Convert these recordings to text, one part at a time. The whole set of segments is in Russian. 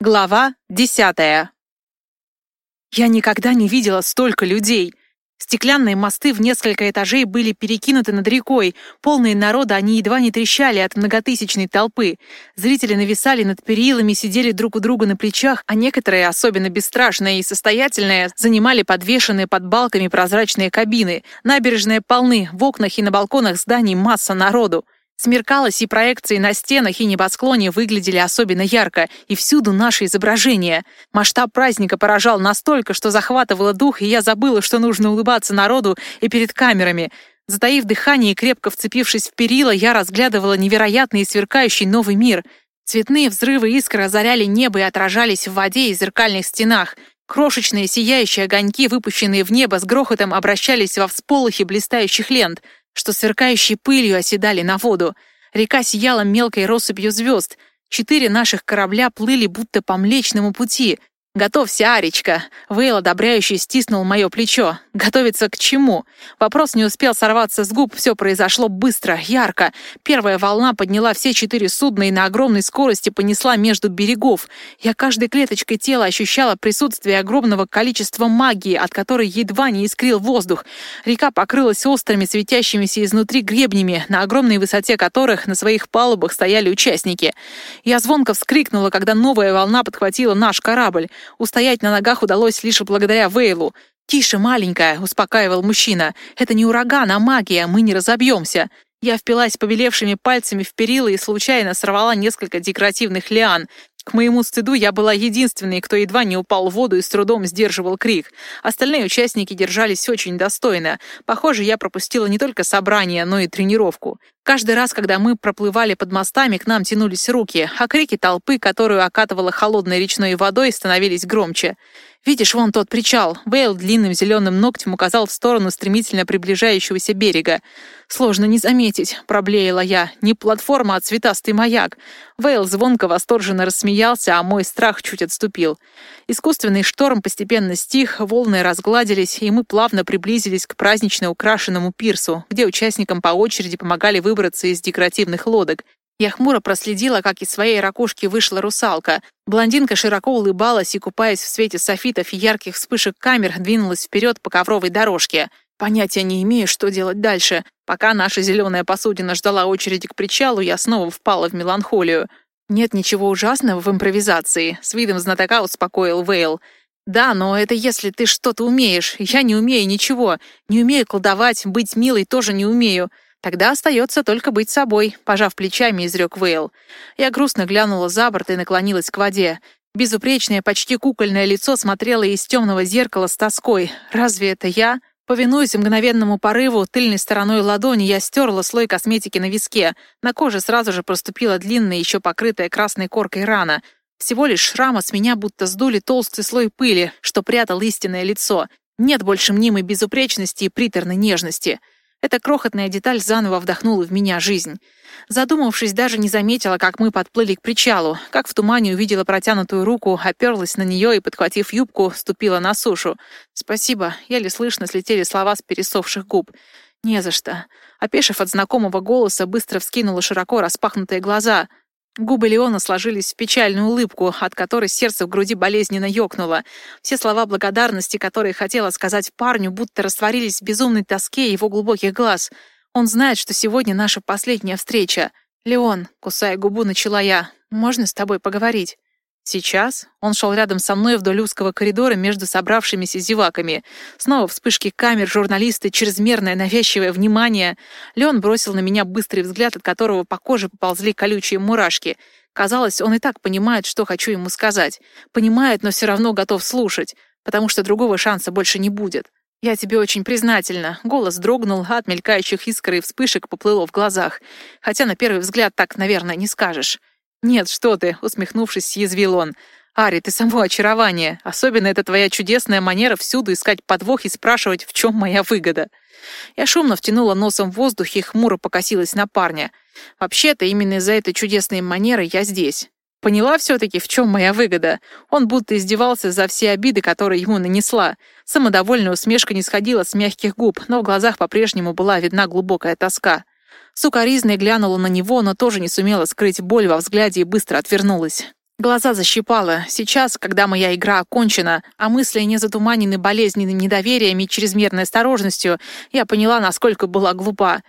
Глава десятая. Я никогда не видела столько людей. Стеклянные мосты в несколько этажей были перекинуты над рекой. Полные народа они едва не трещали от многотысячной толпы. Зрители нависали над перилами, сидели друг у друга на плечах, а некоторые, особенно бесстрашные и состоятельные, занимали подвешенные под балками прозрачные кабины. Набережные полны, в окнах и на балконах зданий масса народу. Смеркалось, и проекции на стенах и небосклоне выглядели особенно ярко, и всюду наши изображения. Масштаб праздника поражал настолько, что захватывало дух, и я забыла, что нужно улыбаться народу и перед камерами. Затаив дыхание и крепко вцепившись в перила, я разглядывала невероятный и сверкающий новый мир. Цветные взрывы искр озаряли небо и отражались в воде и зеркальных стенах. Крошечные сияющие огоньки, выпущенные в небо, с грохотом обращались во всполохи блистающих лент — что сверкающей пылью оседали на воду. Река сияла мелкой россыпью звезд. Четыре наших корабля плыли будто по Млечному пути. «Готовься, Аречка!» Вейл, одобряющий, стиснул мое плечо. «Готовиться к чему?» Вопрос не успел сорваться с губ, все произошло быстро, ярко. Первая волна подняла все четыре судна и на огромной скорости понесла между берегов. Я каждой клеточкой тела ощущала присутствие огромного количества магии, от которой едва не искрил воздух. Река покрылась острыми, светящимися изнутри гребнями, на огромной высоте которых на своих палубах стояли участники. Я звонко вскрикнула, когда новая волна подхватила наш корабль. Устоять на ногах удалось лишь благодаря Вейлу. «Тише, маленькая», — успокаивал мужчина. «Это не ураган, а магия, мы не разобьемся». Я впилась побелевшими пальцами в перила и случайно сорвала несколько декоративных лиан. К моему стыду я была единственной, кто едва не упал в воду и с трудом сдерживал крик. Остальные участники держались очень достойно. Похоже, я пропустила не только собрание, но и тренировку. Каждый раз, когда мы проплывали под мостами, к нам тянулись руки, а крики толпы, которую окатывала холодной речной водой, становились громче. «Видишь, вон тот причал!» Вейл длинным зеленым ногтем указал в сторону стремительно приближающегося берега. «Сложно не заметить», — проблеяла я. «Не платформа, а цветастый маяк». Вейл звонко восторженно рассмеялся, а мой страх чуть отступил. Искусственный шторм постепенно стих, волны разгладились, и мы плавно приблизились к празднично украшенному пирсу, где участникам по очереди помогали выбраться из декоративных лодок. Я хмуро проследила, как из своей ракушки вышла русалка. Блондинка широко улыбалась и, купаясь в свете софитов и ярких вспышек камер, двинулась вперед по ковровой дорожке. Понятия не имею, что делать дальше. Пока наша зеленая посудина ждала очереди к причалу, я снова впала в меланхолию. «Нет ничего ужасного в импровизации», — с видом знатока успокоил Вейл. «Да, но это если ты что-то умеешь. Я не умею ничего. Не умею колдовать, быть милой тоже не умею. Тогда остается только быть собой», — пожав плечами, изрек Вейл. Я грустно глянула за борт и наклонилась к воде. Безупречное, почти кукольное лицо смотрело из темного зеркала с тоской. «Разве это я?» Повинуясь мгновенному порыву, тыльной стороной ладони я стерла слой косметики на виске. На коже сразу же проступила длинная, еще покрытая красной коркой рана. Всего лишь шрама с меня будто сдули толстый слой пыли, что прятал истинное лицо. Нет больше мнимой безупречности и приторной нежности. Эта крохотная деталь заново вдохнула в меня жизнь. Задумавшись, даже не заметила, как мы подплыли к причалу, как в тумане увидела протянутую руку, оперлась на нее и, подхватив юбку, ступила на сушу. «Спасибо», — еле слышно слетели слова с пересохших губ. «Не за что». Опешив от знакомого голоса, быстро вскинула широко распахнутые глаза. Губы Леона сложились в печальную улыбку, от которой сердце в груди болезненно ёкнуло. Все слова благодарности, которые хотела сказать парню, будто растворились в безумной тоске его глубоких глаз. Он знает, что сегодня наша последняя встреча. «Леон», — кусая губу, начала я, — «можно с тобой поговорить?» Сейчас он шел рядом со мной вдоль узкого коридора между собравшимися зеваками. Снова вспышки камер, журналисты, чрезмерное навязчивое внимание. Леон бросил на меня быстрый взгляд, от которого по коже поползли колючие мурашки. Казалось, он и так понимает, что хочу ему сказать. Понимает, но все равно готов слушать, потому что другого шанса больше не будет. «Я тебе очень признательна». Голос дрогнул, от мелькающих искр и вспышек поплыло в глазах. Хотя на первый взгляд так, наверное, не скажешь. «Нет, что ты!» — усмехнувшись, съязвил он. «Ари, ты само очарование. Особенно это твоя чудесная манера всюду искать подвох и спрашивать, в чем моя выгода». Я шумно втянула носом в воздух и хмуро покосилась на парня. «Вообще-то именно из-за этой чудесной манеры я здесь. Поняла все-таки, в чем моя выгода. Он будто издевался за все обиды, которые ему нанесла. Самодовольная усмешка не сходила с мягких губ, но в глазах по-прежнему была видна глубокая тоска. Сукаризной глянула на него, но тоже не сумела скрыть боль во взгляде и быстро отвернулась. Глаза защипало. Сейчас, когда моя игра окончена, а мысли не затуманены болезненным недоверием и чрезмерной осторожностью, я поняла, насколько была глупа.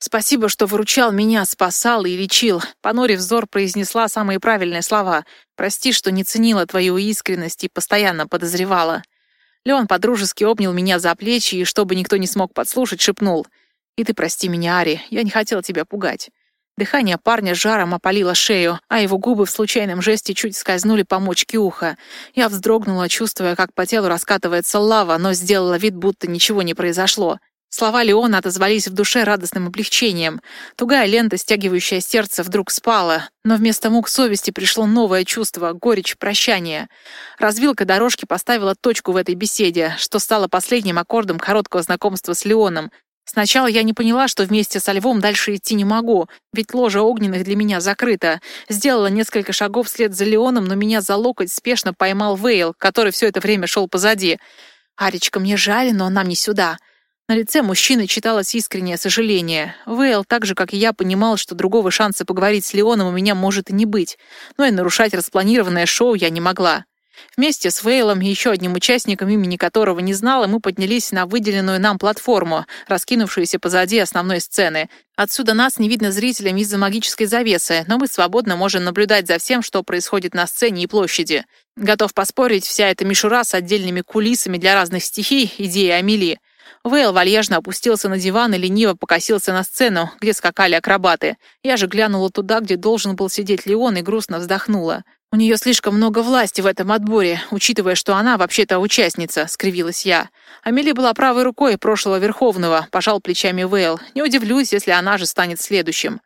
«Спасибо, что выручал меня, спасал и лечил», — понурив взор, произнесла самые правильные слова. «Прости, что не ценила твою искренность и постоянно подозревала». Леон подружески обнял меня за плечи и, чтобы никто не смог подслушать, шепнул. «И ты прости меня, Ари, я не хотел тебя пугать». Дыхание парня жаром опалило шею, а его губы в случайном жесте чуть скользнули по мочке уха. Я вздрогнула, чувствуя, как по телу раскатывается лава, но сделала вид, будто ничего не произошло. Слова Леона отозвались в душе радостным облегчением. Тугая лента, стягивающая сердце, вдруг спала, но вместо мук совести пришло новое чувство — горечь прощания. Развилка дорожки поставила точку в этой беседе, что стало последним аккордом короткого знакомства с Леоном, Сначала я не поняла, что вместе со львом дальше идти не могу, ведь ложа огненных для меня закрыта. Сделала несколько шагов вслед за Леоном, но меня за локоть спешно поймал Вейл, который все это время шел позади. «Аречка, мне жаль, но нам не сюда». На лице мужчины читалось искреннее сожаление. Вейл, так же, как и я, понимал, что другого шанса поговорить с Леоном у меня может и не быть, но и нарушать распланированное шоу я не могла. Вместе с Вейлом и еще одним участником, имени которого не знала, мы поднялись на выделенную нам платформу, раскинувшуюся позади основной сцены. Отсюда нас не видно зрителям из-за магической завесы, но мы свободно можем наблюдать за всем, что происходит на сцене и площади. Готов поспорить, вся эта мишура с отдельными кулисами для разных стихий — идея Амели. Вейл вальяжно опустился на диван и лениво покосился на сцену, где скакали акробаты. Я же глянула туда, где должен был сидеть Леон, и грустно вздохнула. «У нее слишком много власти в этом отборе, учитывая, что она вообще-то участница», — скривилась я. Амели была правой рукой прошлого Верховного, пожал плечами Вейл. «Не удивлюсь, если она же станет следующим».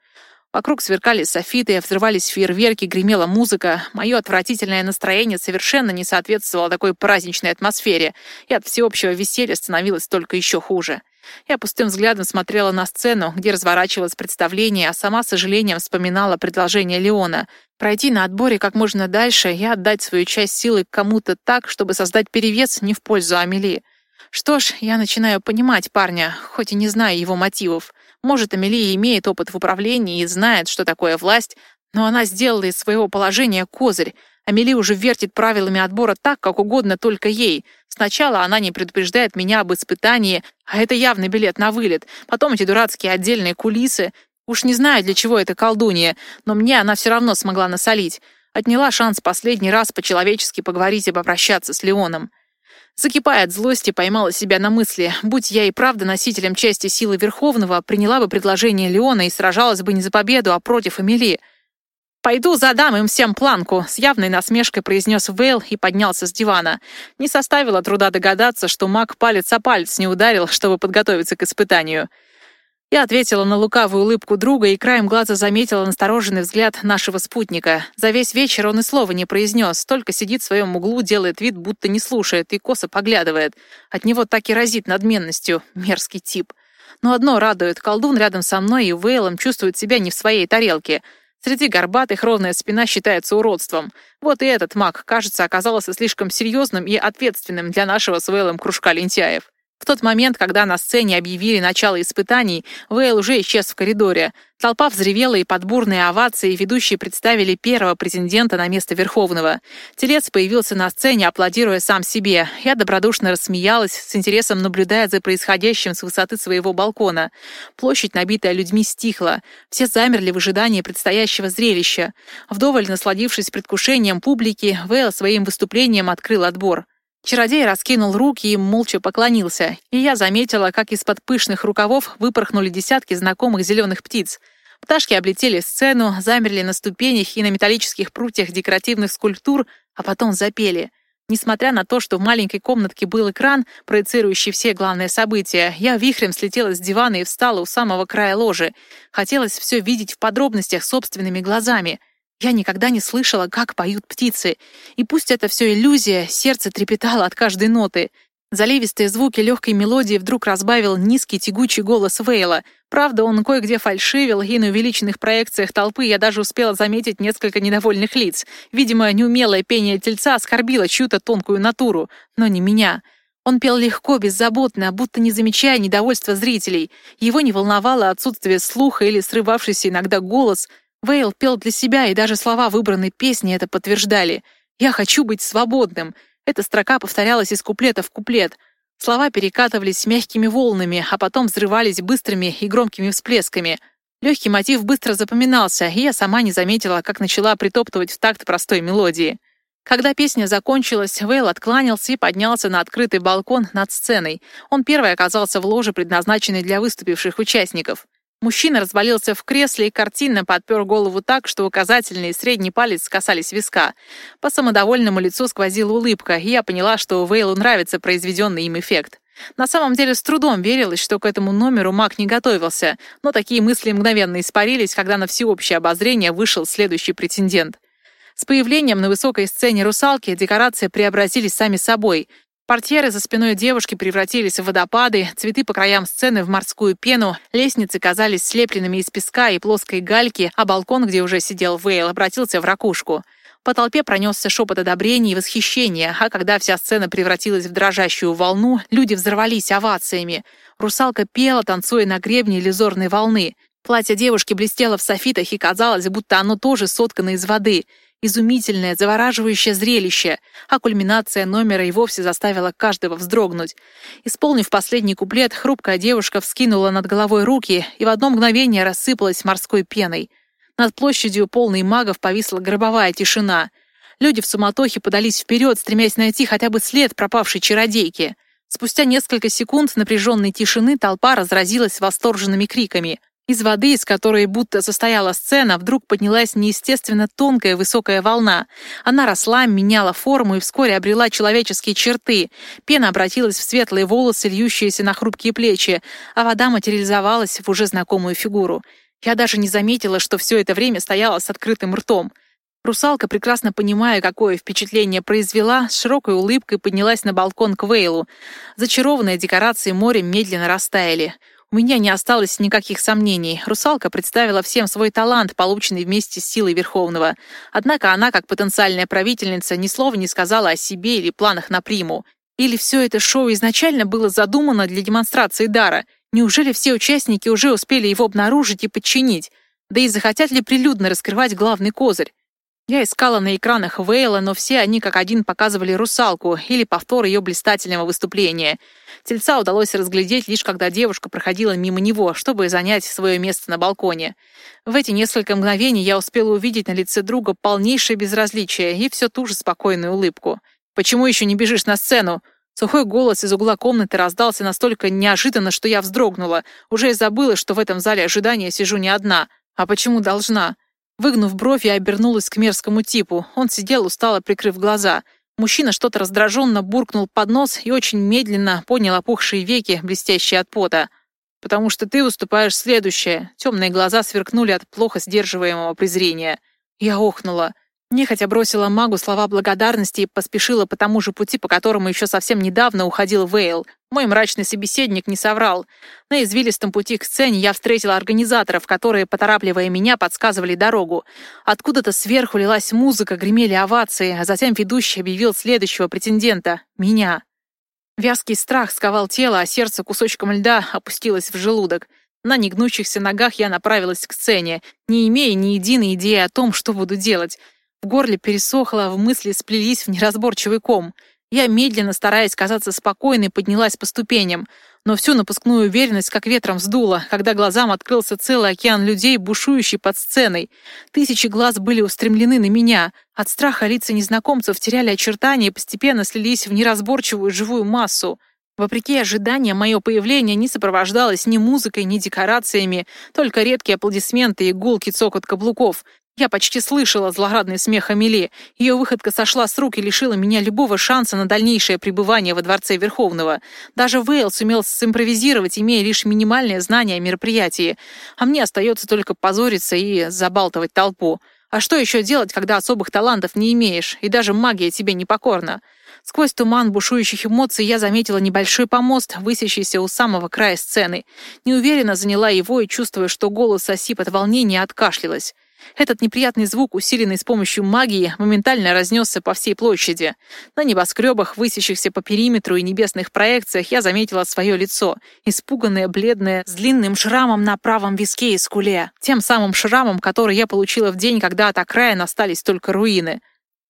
Вокруг сверкали софиты, взрывались фейерверки, гремела музыка. Мое отвратительное настроение совершенно не соответствовало такой праздничной атмосфере, и от всеобщего веселья становилось только еще хуже. Я пустым взглядом смотрела на сцену, где разворачивалось представление, а сама с сожалением вспоминала предложение Леона — пройти на отборе как можно дальше и отдать свою часть силы кому-то так, чтобы создать перевес не в пользу Амели. Что ж, я начинаю понимать парня, хоть и не знаю его мотивов. Может, Амелия имеет опыт в управлении и знает, что такое власть, но она сделала из своего положения козырь, Амели уже вертит правилами отбора так, как угодно только ей. Сначала она не предупреждает меня об испытании, а это явный билет на вылет. Потом эти дурацкие отдельные кулисы. Уж не знаю, для чего это колдунья, но мне она все равно смогла насолить. Отняла шанс последний раз по-человечески поговорить и попрощаться с Леоном. Закипая от злости, поймала себя на мысли, будь я и правда носителем части силы Верховного, приняла бы предложение Леона и сражалась бы не за победу, а против Эмили. «Пойду задам им всем планку», — с явной насмешкой произнес Вейл и поднялся с дивана. Не составило труда догадаться, что маг палец о палец не ударил, чтобы подготовиться к испытанию. Я ответила на лукавую улыбку друга и краем глаза заметила настороженный взгляд нашего спутника. За весь вечер он и слова не произнес, только сидит в своем углу, делает вид, будто не слушает и косо поглядывает. От него так и разит надменностью. Мерзкий тип. Но одно радует, колдун рядом со мной и Вейлом чувствует себя не в своей тарелке — Среди горбатых ровная спина считается уродством. Вот и этот маг, кажется, оказался слишком серьезным и ответственным для нашего с Вейлом кружка лентяев. В тот момент, когда на сцене объявили начало испытаний, Вейл уже исчез в коридоре. Толпа взревела, и под бурные овации ведущие представили первого претендента на место Верховного. Телец появился на сцене, аплодируя сам себе. Я добродушно рассмеялась, с интересом наблюдая за происходящим с высоты своего балкона. Площадь, набитая людьми, стихла. Все замерли в ожидании предстоящего зрелища. Вдоволь насладившись предвкушением публики, Вейл своим выступлением открыл отбор. Чародей раскинул руки и молча поклонился, и я заметила, как из-под пышных рукавов выпорхнули десятки знакомых зеленых птиц. Пташки облетели сцену, замерли на ступенях и на металлических прутьях декоративных скульптур, а потом запели. Несмотря на то, что в маленькой комнатке был экран, проецирующий все главные события, я вихрем слетела с дивана и встала у самого края ложи. Хотелось все видеть в подробностях собственными глазами — я никогда не слышала, как поют птицы. И пусть это все иллюзия, сердце трепетало от каждой ноты. Заливистые звуки легкой мелодии вдруг разбавил низкий тягучий голос Вейла. Правда, он кое-где фальшивил, и на увеличенных проекциях толпы я даже успела заметить несколько недовольных лиц. Видимо, неумелое пение тельца оскорбило чью-то тонкую натуру, но не меня. Он пел легко, беззаботно, будто не замечая недовольства зрителей. Его не волновало отсутствие слуха или срывавшийся иногда голос — Вейл пел для себя, и даже слова выбранной песни это подтверждали. «Я хочу быть свободным». Эта строка повторялась из куплета в куплет. Слова перекатывались мягкими волнами, а потом взрывались быстрыми и громкими всплесками. Легкий мотив быстро запоминался, и я сама не заметила, как начала притоптывать в такт простой мелодии. Когда песня закончилась, Вейл откланялся и поднялся на открытый балкон над сценой. Он первый оказался в ложе, предназначенной для выступивших участников. Мужчина развалился в кресле и картинно подпер голову так, что указательный и средний палец касались виска. По самодовольному лицу сквозила улыбка, и я поняла, что Вейлу нравится произведенный им эффект. На самом деле с трудом верилось, что к этому номеру Мак не готовился, но такие мысли мгновенно испарились, когда на всеобщее обозрение вышел следующий претендент. С появлением на высокой сцене русалки декорации преобразились сами собой. Портьеры за спиной девушки превратились в водопады, цветы по краям сцены в морскую пену, лестницы казались слепленными из песка и плоской гальки, а балкон, где уже сидел Вейл, обратился в ракушку. По толпе пронесся шепот одобрения и восхищения, а когда вся сцена превратилась в дрожащую волну, люди взорвались овациями. Русалка пела, танцуя на гребне иллюзорной волны. Платье девушки блестело в софитах, и казалось, будто оно тоже соткано из воды — Изумительное, завораживающее зрелище, а кульминация номера и вовсе заставила каждого вздрогнуть. Исполнив последний куплет, хрупкая девушка вскинула над головой руки и в одно мгновение рассыпалась морской пеной. Над площадью, полной магов, повисла гробовая тишина. Люди в суматохе подались вперед, стремясь найти хотя бы след пропавшей чародейки. Спустя несколько секунд напряженной тишины толпа разразилась восторженными криками. Из воды, из которой будто состояла сцена, вдруг поднялась неестественно тонкая высокая волна. Она росла, меняла форму и вскоре обрела человеческие черты. Пена обратилась в светлые волосы, льющиеся на хрупкие плечи, а вода материализовалась в уже знакомую фигуру. Я даже не заметила, что все это время стояла с открытым ртом. Русалка, прекрасно понимая, какое впечатление произвела, с широкой улыбкой поднялась на балкон к Вейлу. Зачарованные декорации моря медленно растаяли. У меня не осталось никаких сомнений. Русалка представила всем свой талант, полученный вместе с силой Верховного. Однако она, как потенциальная правительница, ни слова не сказала о себе или планах на приму. Или все это шоу изначально было задумано для демонстрации дара? Неужели все участники уже успели его обнаружить и подчинить? Да и захотят ли прилюдно раскрывать главный козырь? Я искала на экранах Вейла, но все они как один показывали русалку или повтор ее блистательного выступления. Тельца удалось разглядеть лишь когда девушка проходила мимо него, чтобы занять свое место на балконе. В эти несколько мгновений я успела увидеть на лице друга полнейшее безразличие и все ту же спокойную улыбку. «Почему еще не бежишь на сцену?» Сухой голос из угла комнаты раздался настолько неожиданно, что я вздрогнула. Уже и забыла, что в этом зале ожидания сижу не одна. А почему должна? Выгнув бровь, я обернулась к мерзкому типу. Он сидел, устало прикрыв глаза. Мужчина что-то раздраженно буркнул под нос и очень медленно поднял опухшие веки, блестящие от пота. «Потому что ты выступаешь следующее». Темные глаза сверкнули от плохо сдерживаемого презрения. Я охнула. Нехотя бросила магу слова благодарности и поспешила по тому же пути, по которому еще совсем недавно уходил Вейл. Мой мрачный собеседник не соврал. На извилистом пути к сцене я встретила организаторов, которые, поторапливая меня, подсказывали дорогу. Откуда-то сверху лилась музыка, гремели овации, а затем ведущий объявил следующего претендента — меня. Вязкий страх сковал тело, а сердце кусочком льда опустилось в желудок. На негнущихся ногах я направилась к сцене, не имея ни единой идеи о том, что буду делать — в горле пересохло, в мысли сплелись в неразборчивый ком. Я, медленно, стараясь казаться спокойной, поднялась по ступеням, но всю напускную уверенность как ветром сдуло, когда глазам открылся целый океан людей, бушующий под сценой. Тысячи глаз были устремлены на меня. От страха лица незнакомцев теряли очертания и постепенно слились в неразборчивую живую массу. Вопреки ожиданиям, мое появление не сопровождалось ни музыкой, ни декорациями, только редкие аплодисменты и гулки цокот каблуков. Я почти слышала злорадный смех Амели. Ее выходка сошла с рук и лишила меня любого шанса на дальнейшее пребывание во Дворце Верховного. Даже Вейл сумел симпровизировать, имея лишь минимальное знание о мероприятии. А мне остается только позориться и забалтывать толпу. А что еще делать, когда особых талантов не имеешь, и даже магия тебе не покорна? Сквозь туман бушующих эмоций я заметила небольшой помост, высящийся у самого края сцены. Неуверенно заняла его и, чувствуя, что голос осип от волнения, откашлялась. Этот неприятный звук, усиленный с помощью магии, моментально разнесся по всей площади. На небоскребах, высящихся по периметру и небесных проекциях, я заметила свое лицо, испуганное, бледное, с длинным шрамом на правом виске и скуле. Тем самым шрамом, который я получила в день, когда от окраин остались только руины.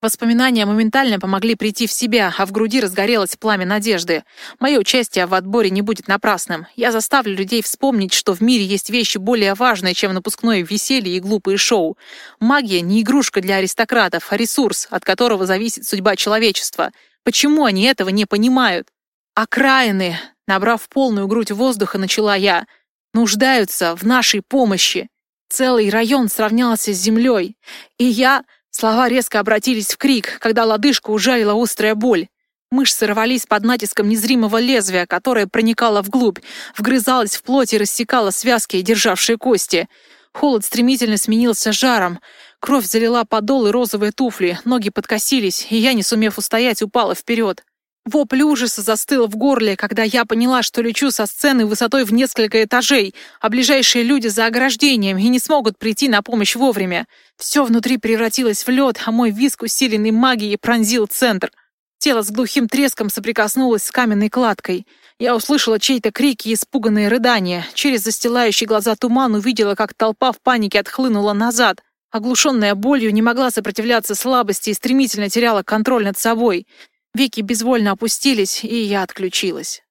Воспоминания моментально помогли прийти в себя, а в груди разгорелось пламя надежды. Мое участие в отборе не будет напрасным. Я заставлю людей вспомнить, что в мире есть вещи более важные, чем напускное веселье и глупые шоу. Магия не игрушка для аристократов, а ресурс, от которого зависит судьба человечества. Почему они этого не понимают? Окраины, набрав полную грудь воздуха, начала я, нуждаются в нашей помощи. Целый район сравнялся с землей. И я Слова резко обратились в крик, когда лодыжку ужалила острая боль. Мышцы рвались под натиском незримого лезвия, которое проникало вглубь, вгрызалось в плоть и рассекало связки, державшие кости. Холод стремительно сменился жаром. Кровь залила подол и розовые туфли, ноги подкосились, и я, не сумев устоять, упала вперед. Вопль ужаса застыл в горле, когда я поняла, что лечу со сцены высотой в несколько этажей, а ближайшие люди за ограждением и не смогут прийти на помощь вовремя. Все внутри превратилось в лед, а мой виск, усиленный магией, пронзил центр. Тело с глухим треском соприкоснулось с каменной кладкой. Я услышала чей-то крик и испуганные рыдания. Через застилающий глаза туман увидела, как толпа в панике отхлынула назад. Оглушенная болью не могла сопротивляться слабости и стремительно теряла контроль над собой. Веки безвольно опустились, и я отключилась.